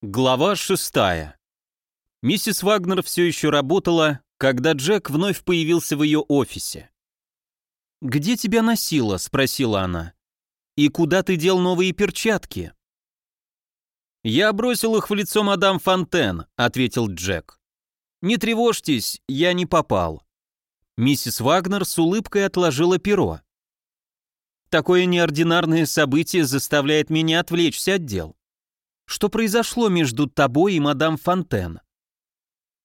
Глава шестая. Миссис Вагнер все еще работала, когда Джек вновь появился в ее офисе. «Где тебя носило?» — спросила она. «И куда ты дел новые перчатки?» «Я бросил их в лицо мадам Фонтен», — ответил Джек. «Не тревожьтесь, я не попал». Миссис Вагнер с улыбкой отложила перо. «Такое неординарное событие заставляет меня отвлечься от дел. Что произошло между тобой и мадам Фонтен?»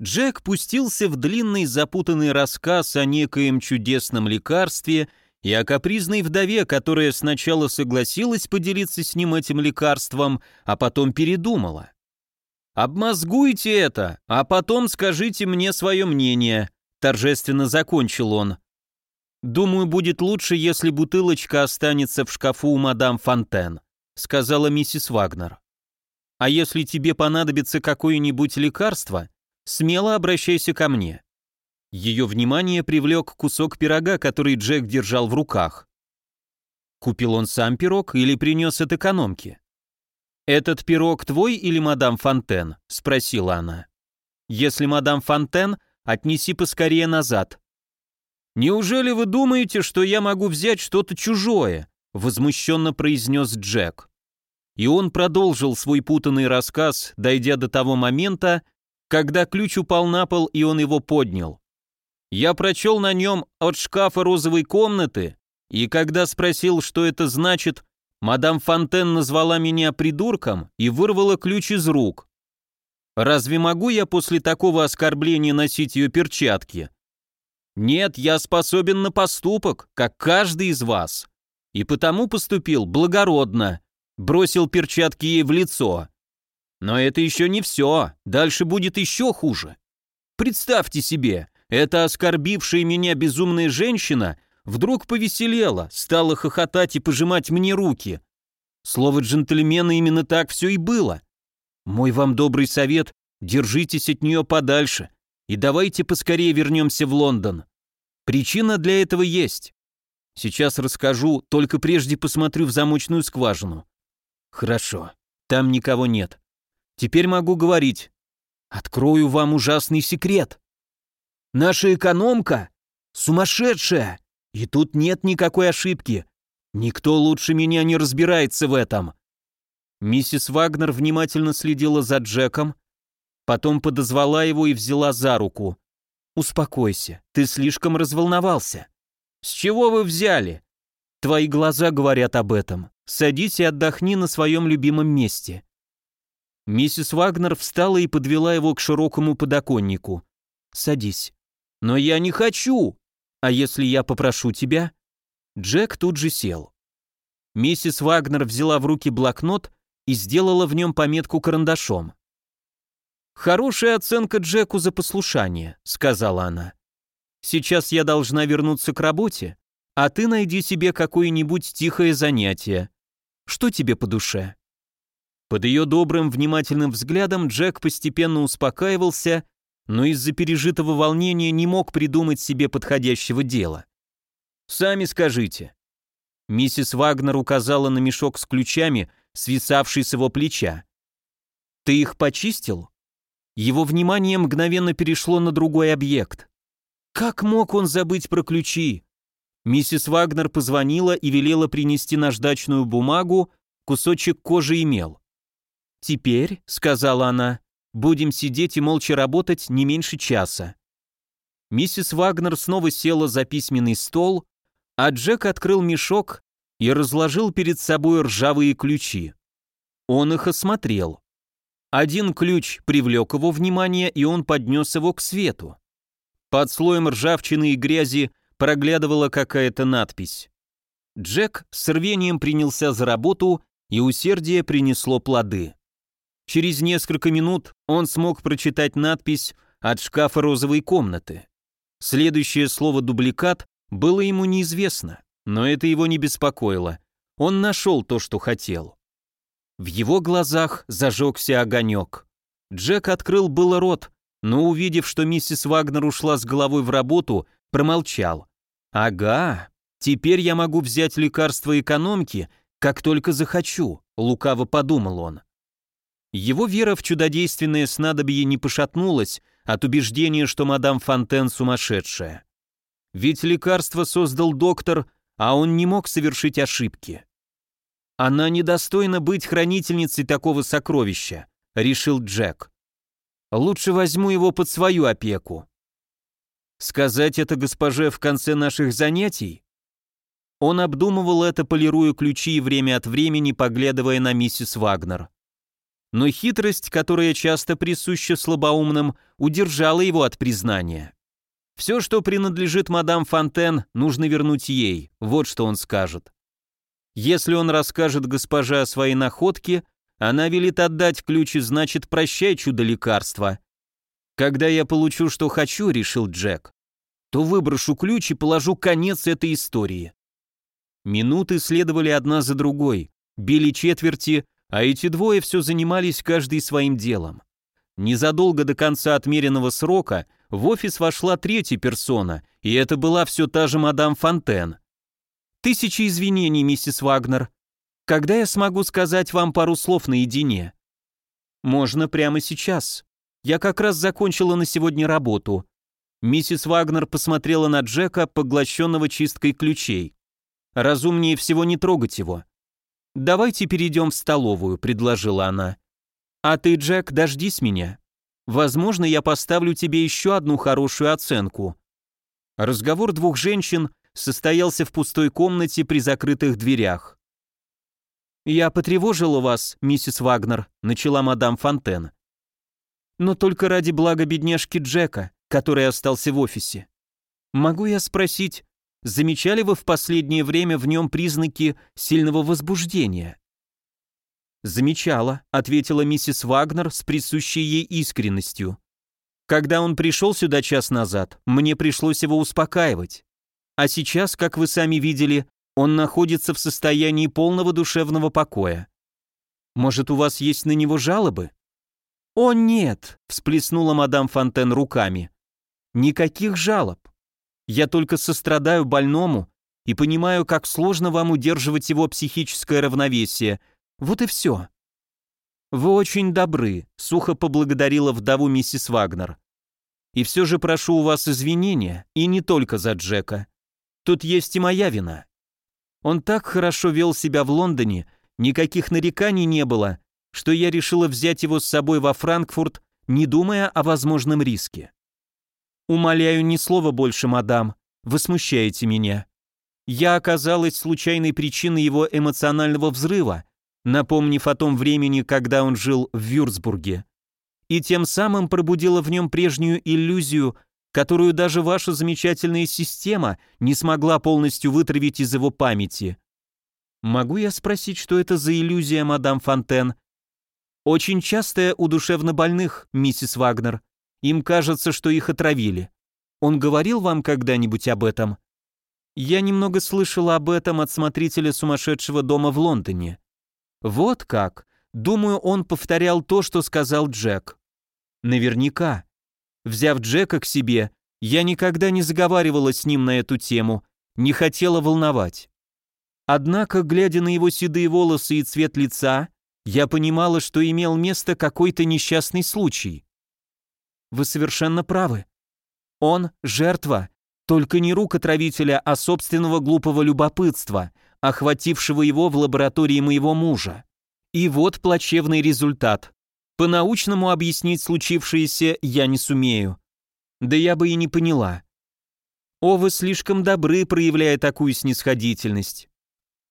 Джек пустился в длинный запутанный рассказ о некоем чудесном лекарстве и о капризной вдове, которая сначала согласилась поделиться с ним этим лекарством, а потом передумала. «Обмозгуйте это, а потом скажите мне свое мнение», — торжественно закончил он. «Думаю, будет лучше, если бутылочка останется в шкафу у мадам Фонтен», — сказала миссис Вагнер. А если тебе понадобится какое-нибудь лекарство, смело обращайся ко мне». Ее внимание привлек кусок пирога, который Джек держал в руках. Купил он сам пирог или принес от экономки? «Этот пирог твой или мадам Фонтен?» — спросила она. «Если мадам Фонтен, отнеси поскорее назад». «Неужели вы думаете, что я могу взять что-то чужое?» — возмущенно произнес Джек. И он продолжил свой путанный рассказ, дойдя до того момента, когда ключ упал на пол, и он его поднял. Я прочел на нем от шкафа розовой комнаты, и когда спросил, что это значит, мадам Фонтен назвала меня придурком и вырвала ключ из рук. Разве могу я после такого оскорбления носить ее перчатки? Нет, я способен на поступок, как каждый из вас. И потому поступил благородно, бросил перчатки ей в лицо. Но это еще не все, дальше будет еще хуже. Представьте себе, эта оскорбившая меня безумная женщина вдруг повеселела, стала хохотать и пожимать мне руки. Слово джентльмена именно так все и было. Мой вам добрый совет, держитесь от нее подальше и давайте поскорее вернемся в Лондон. Причина для этого есть. Сейчас расскажу, только прежде посмотрю в замочную скважину. Хорошо, там никого нет. Теперь могу говорить. Открою вам ужасный секрет. Наша экономка сумасшедшая, и тут нет никакой ошибки. Никто лучше меня не разбирается в этом. Миссис Вагнер внимательно следила за Джеком, потом подозвала его и взяла за руку. «Успокойся, ты слишком разволновался». «С чего вы взяли?» «Твои глаза говорят об этом. Садись и отдохни на своем любимом месте». Миссис Вагнер встала и подвела его к широкому подоконнику. «Садись». «Но я не хочу!» «А если я попрошу тебя?» Джек тут же сел. Миссис Вагнер взяла в руки блокнот и сделала в нем пометку карандашом. «Хорошая оценка Джеку за послушание», — сказала она. «Сейчас я должна вернуться к работе, а ты найди себе какое-нибудь тихое занятие. Что тебе по душе?» Под ее добрым, внимательным взглядом Джек постепенно успокаивался, но из-за пережитого волнения не мог придумать себе подходящего дела. «Сами скажите». Миссис Вагнер указала на мешок с ключами, свисавший с его плеча. «Ты их почистил?» Его внимание мгновенно перешло на другой объект. Как мог он забыть про ключи? Миссис Вагнер позвонила и велела принести наждачную бумагу, кусочек кожи и мел. «Теперь», — сказала она, — «будем сидеть и молча работать не меньше часа». Миссис Вагнер снова села за письменный стол, а Джек открыл мешок и разложил перед собой ржавые ключи. Он их осмотрел. Один ключ привлек его внимание, и он поднес его к свету. Под слоем ржавчины и грязи проглядывала какая-то надпись. Джек с рвением принялся за работу, и усердие принесло плоды. Через несколько минут он смог прочитать надпись от шкафа розовой комнаты. Следующее слово «дубликат» было ему неизвестно, но это его не беспокоило. Он нашел то, что хотел. В его глазах зажегся огонек. Джек открыл было рот, но увидев, что миссис Вагнер ушла с головой в работу, промолчал. «Ага, теперь я могу взять лекарство экономки, как только захочу», — лукаво подумал он. Его вера в чудодейственное снадобье не пошатнулась от убеждения, что мадам Фонтен сумасшедшая. Ведь лекарство создал доктор, а он не мог совершить ошибки. «Она недостойна быть хранительницей такого сокровища», — решил Джек. «Лучше возьму его под свою опеку». Сказать это госпоже в конце наших занятий? Он обдумывал это, полируя ключи время от времени поглядывая на миссис Вагнер. Но хитрость, которая часто присуща слабоумным, удержала его от признания. Все, что принадлежит мадам Фонтен, нужно вернуть ей, вот что он скажет. Если он расскажет госпоже о своей находке, она велит отдать ключи, значит, прощай чудо-лекарство. Когда я получу, что хочу, решил Джек, то выброшу ключ и положу конец этой истории. Минуты следовали одна за другой, били четверти, а эти двое все занимались каждый своим делом. Незадолго до конца отмеренного срока в офис вошла третья персона, и это была все та же мадам Фонтен. Тысячи извинений, миссис Вагнер. Когда я смогу сказать вам пару слов наедине? Можно прямо сейчас. Я как раз закончила на сегодня работу. Миссис Вагнер посмотрела на Джека, поглощенного чисткой ключей. Разумнее всего не трогать его. «Давайте перейдем в столовую», — предложила она. «А ты, Джек, дождись меня. Возможно, я поставлю тебе еще одну хорошую оценку». Разговор двух женщин состоялся в пустой комнате при закрытых дверях. «Я потревожила вас, миссис Вагнер», — начала мадам Фонтен. «Но только ради блага бедняжки Джека, который остался в офисе. Могу я спросить, замечали вы в последнее время в нем признаки сильного возбуждения?» «Замечала», — ответила миссис Вагнер с присущей ей искренностью. «Когда он пришел сюда час назад, мне пришлось его успокаивать. А сейчас, как вы сами видели, он находится в состоянии полного душевного покоя. Может, у вас есть на него жалобы? О нет, всплеснула мадам Фонтен руками. Никаких жалоб. Я только сострадаю больному и понимаю, как сложно вам удерживать его психическое равновесие. Вот и все. Вы очень добры, сухо поблагодарила вдову миссис Вагнер. И все же прошу у вас извинения, и не только за Джека. Тут есть и моя вина. Он так хорошо вел себя в Лондоне, никаких нареканий не было, что я решила взять его с собой во Франкфурт, не думая о возможном риске. Умоляю, ни слова больше, мадам, вы смущаете меня. Я оказалась случайной причиной его эмоционального взрыва, напомнив о том времени, когда он жил в Вюрцбурге, и тем самым пробудила в нем прежнюю иллюзию которую даже ваша замечательная система не смогла полностью вытравить из его памяти. Могу я спросить, что это за иллюзия, мадам Фонтен? Очень частая у душевнобольных, миссис Вагнер. Им кажется, что их отравили. Он говорил вам когда-нибудь об этом? Я немного слышала об этом от смотрителя сумасшедшего дома в Лондоне. Вот как. Думаю, он повторял то, что сказал Джек. Наверняка. Взяв Джека к себе, я никогда не заговаривала с ним на эту тему, не хотела волновать. Однако, глядя на его седые волосы и цвет лица, я понимала, что имел место какой-то несчастный случай. Вы совершенно правы. Он — жертва, только не рук отравителя, а собственного глупого любопытства, охватившего его в лаборатории моего мужа. И вот плачевный результат. По-научному объяснить случившееся я не сумею. Да я бы и не поняла. О, вы слишком добры, проявляя такую снисходительность.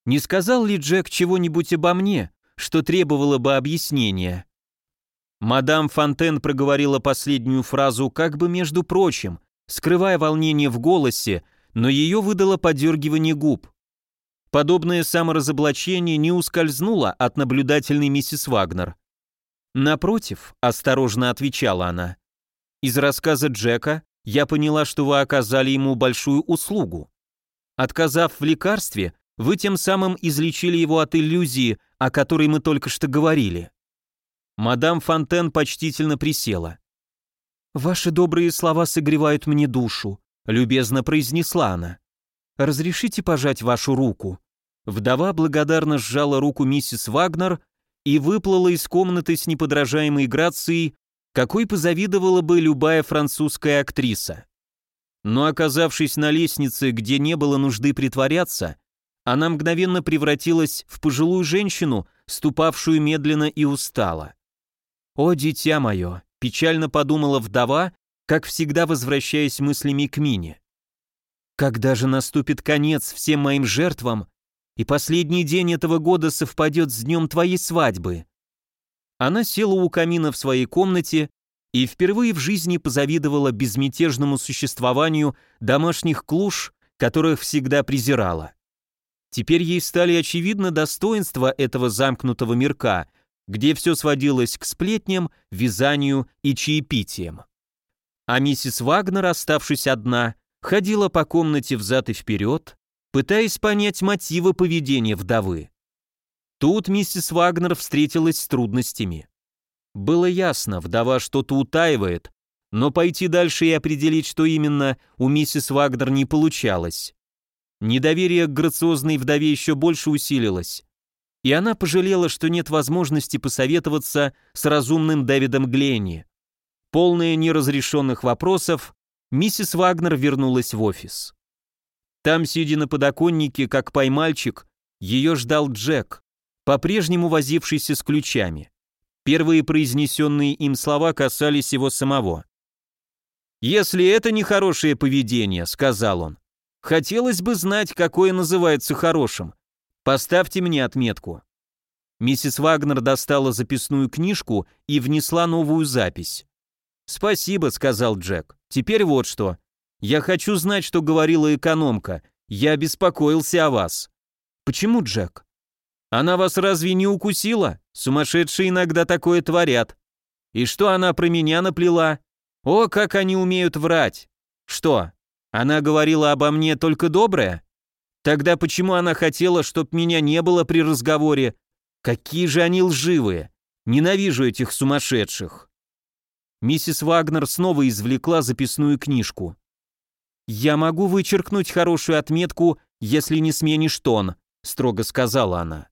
Не сказал ли Джек чего-нибудь обо мне, что требовало бы объяснения? Мадам Фонтен проговорила последнюю фразу как бы между прочим, скрывая волнение в голосе, но ее выдало подергивание губ. Подобное саморазоблачение не ускользнуло от наблюдательной миссис Вагнер. «Напротив», — осторожно отвечала она, — «из рассказа Джека я поняла, что вы оказали ему большую услугу. Отказав в лекарстве, вы тем самым излечили его от иллюзии, о которой мы только что говорили». Мадам Фонтен почтительно присела. «Ваши добрые слова согревают мне душу», — любезно произнесла она. «Разрешите пожать вашу руку?» Вдова благодарно сжала руку миссис Вагнер и выплыла из комнаты с неподражаемой грацией, какой позавидовала бы любая французская актриса. Но оказавшись на лестнице, где не было нужды притворяться, она мгновенно превратилась в пожилую женщину, ступавшую медленно и устало. «О, дитя мое!» – печально подумала вдова, как всегда возвращаясь мыслями к Мине. «Когда же наступит конец всем моим жертвам, и последний день этого года совпадет с днем твоей свадьбы?» Она села у камина в своей комнате и впервые в жизни позавидовала безмятежному существованию домашних клуш, которых всегда презирала. Теперь ей стали очевидны достоинства этого замкнутого мирка, где все сводилось к сплетням, вязанию и чаепитиям. А миссис Вагнер, оставшись одна, ходила по комнате взад и вперед, пытаясь понять мотивы поведения вдовы. Тут миссис Вагнер встретилась с трудностями. Было ясно, вдова что-то утаивает, но пойти дальше и определить, что именно, у миссис Вагнер не получалось. Недоверие к грациозной вдове еще больше усилилось, и она пожалела, что нет возможности посоветоваться с разумным Дэвидом Гленни. Полная неразрешенных вопросов, миссис Вагнер вернулась в офис. Там, сидя на подоконнике, как поймальчик, ее ждал Джек, по-прежнему возившийся с ключами. Первые произнесенные им слова касались его самого. «Если это не хорошее поведение», — сказал он, — «хотелось бы знать, какое называется хорошим. Поставьте мне отметку». Миссис Вагнер достала записную книжку и внесла новую запись. «Спасибо», — сказал Джек. «Теперь вот что. Я хочу знать, что говорила экономка. Я беспокоился о вас». «Почему, Джек?» Она вас разве не укусила? Сумасшедшие иногда такое творят. И что она про меня наплела? О, как они умеют врать. Что? Она говорила обо мне только доброе? Тогда почему она хотела, чтоб меня не было при разговоре? Какие же они лживые. Ненавижу этих сумасшедших. Миссис Вагнер снова извлекла записную книжку. «Я могу вычеркнуть хорошую отметку, если не сменишь тон», — строго сказала она.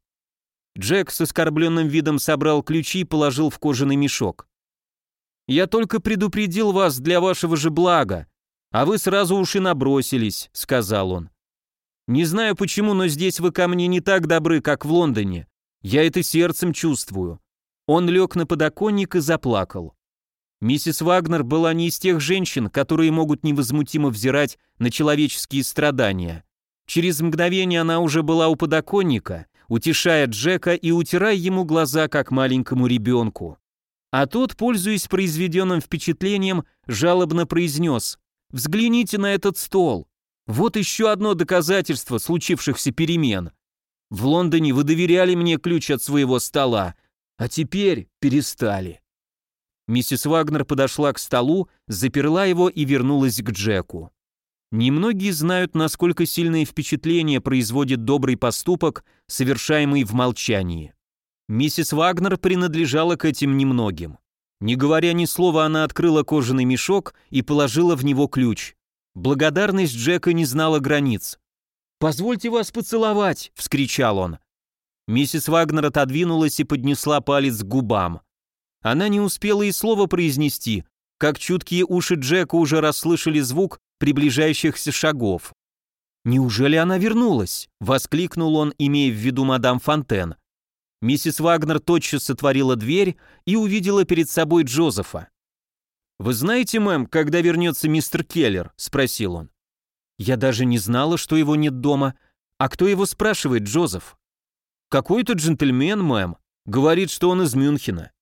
Джек с оскорбленным видом собрал ключи и положил в кожаный мешок. «Я только предупредил вас для вашего же блага, а вы сразу уж и набросились», — сказал он. «Не знаю почему, но здесь вы ко мне не так добры, как в Лондоне. Я это сердцем чувствую». Он лег на подоконник и заплакал. Миссис Вагнер была не из тех женщин, которые могут невозмутимо взирать на человеческие страдания. Через мгновение она уже была у подоконника утешая Джека и утирая ему глаза, как маленькому ребенку. А тот, пользуясь произведенным впечатлением, жалобно произнес «Взгляните на этот стол. Вот еще одно доказательство случившихся перемен. В Лондоне вы доверяли мне ключ от своего стола, а теперь перестали». Миссис Вагнер подошла к столу, заперла его и вернулась к Джеку. Немногие знают, насколько сильное впечатление производит добрый поступок, совершаемый в молчании. Миссис Вагнер принадлежала к этим немногим. Не говоря ни слова, она открыла кожаный мешок и положила в него ключ. Благодарность Джека не знала границ. «Позвольте вас поцеловать!» — вскричал он. Миссис Вагнер отодвинулась и поднесла палец к губам. Она не успела и слова произнести, как чуткие уши Джека уже расслышали звук, приближающихся шагов. «Неужели она вернулась?» — воскликнул он, имея в виду мадам Фонтен. Миссис Вагнер тотчас сотворила дверь и увидела перед собой Джозефа. «Вы знаете, мэм, когда вернется мистер Келлер?» — спросил он. «Я даже не знала, что его нет дома. А кто его спрашивает, Джозеф?» «Какой-то джентльмен, мэм. Говорит, что он из Мюнхена.